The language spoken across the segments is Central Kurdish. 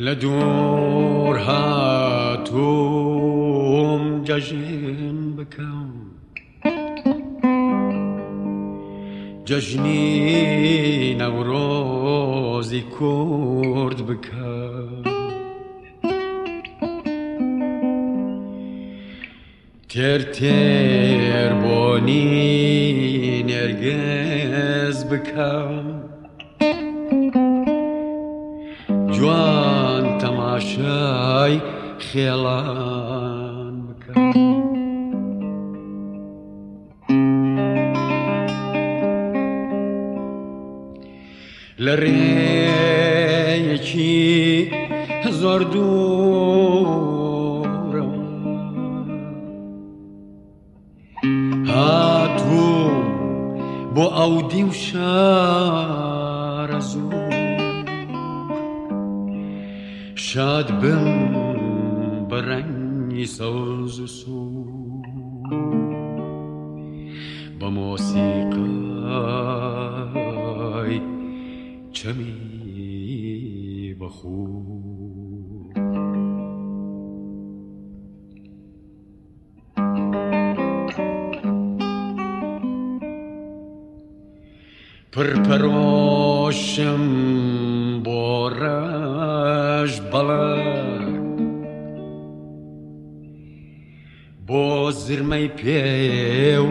لدور هاتوم جشن بكون ججنی نوروزی کرد بکەم تر تر بانی نرگز بکەم شای خیلان بکن لره یکی هزار دورم با اودی و شار شاد بم به ساز و سو با موسیقای چمی بخو پر پراشم بارم balak Bozirmay pev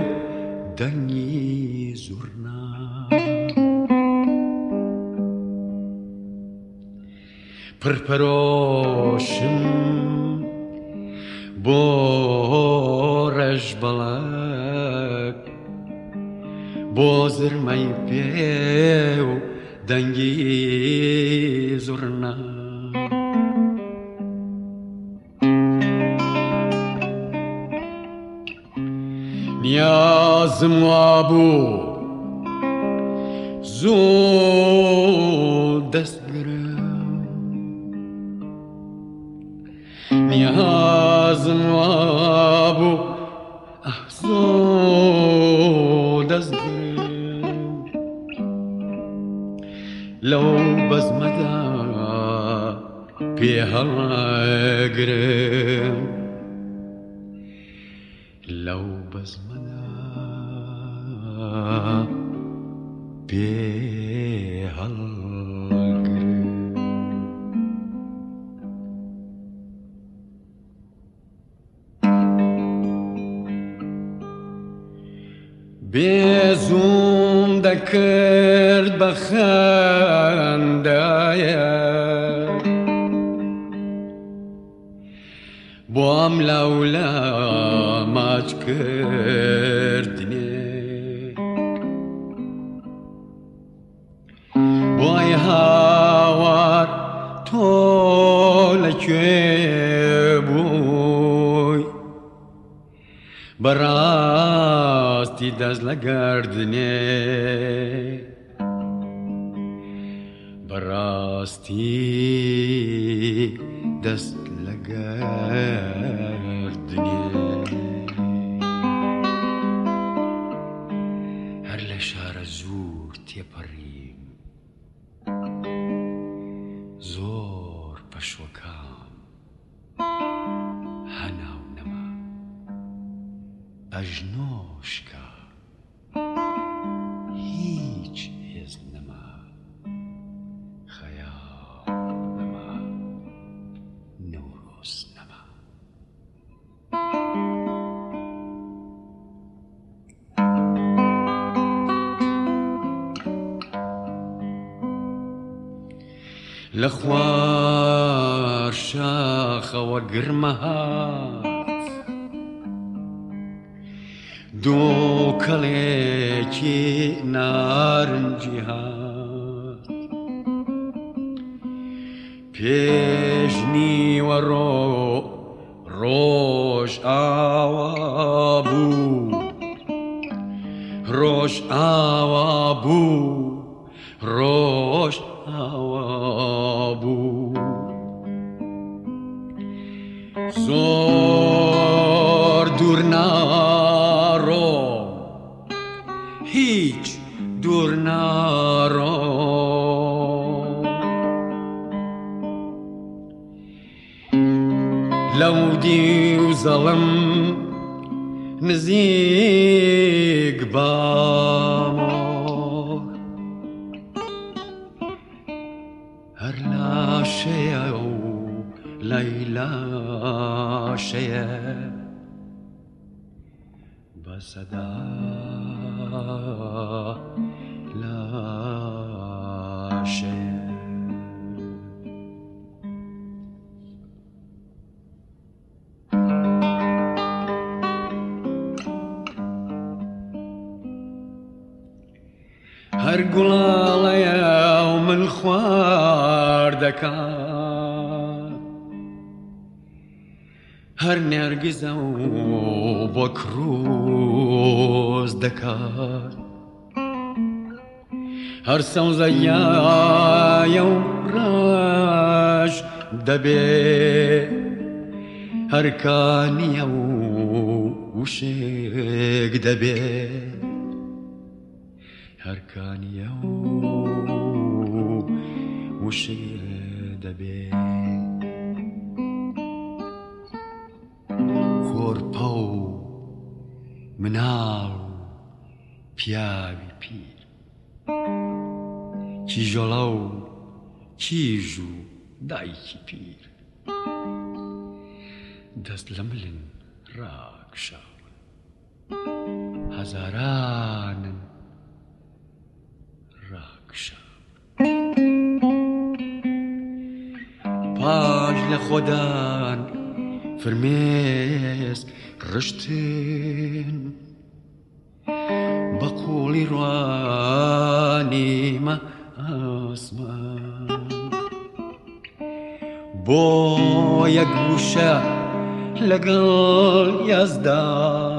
dangi zurna Pırpıroşim Boraj Bozer Bozirmay pev dangi zurna نیاز ما بود زود دست برم نیاز ما زود دست برم لو بزمدم پیها گرم لو بزمدم بێزوم دەکرد بە خەندایە بۆم لەولە ماچ کردنێ وای هاوار تۆ لەکوێ بووی بەڕای هاتی دەست لە گردنێ بەڕاستی دەست لە گردنێ هەر لە شارە زوور تێپەڕیم زۆر پەشوەکان هەناو نەما ئەژنۆشکە درست نما لە خوا شاخەوە گرمەها دۆ کەڵێکی نارنجی هات Pěžný a rosh, rož a bu, rož a bu, rož لودي وظلم نزيق بامو هرلا شيا ليلى شيا دا لا شيا هەر گوڵاڵەیە و من خوار دەکات هەر نێرگزە و بۆ کرۆز دەکات هەر سەوزەیە و ڕژ دەبێ هەرکانیە و وشێک دەبێت هەرکانیە و وشێ دەبێت خۆرپە و مناڵ پیاوی پیر کیژۆڵە و کیژ و دایکی پیر دەست لە ملن ڕاکشاون هەزارانن کشە پاش لە خۆدان فرمێز ڕشتن بە قوڵی ڕوانیمە ئاسمان بۆ یەک گوشە لەگەڵ یازدان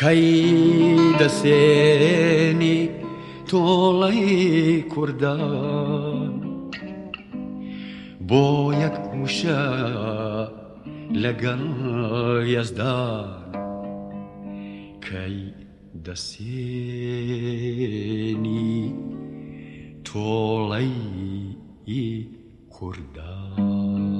کەی دەسێنی تۆڵی کوردان بۆ یەک موشە لەگەڵ یەزدان کەی دەسێنی تۆڵی کوردان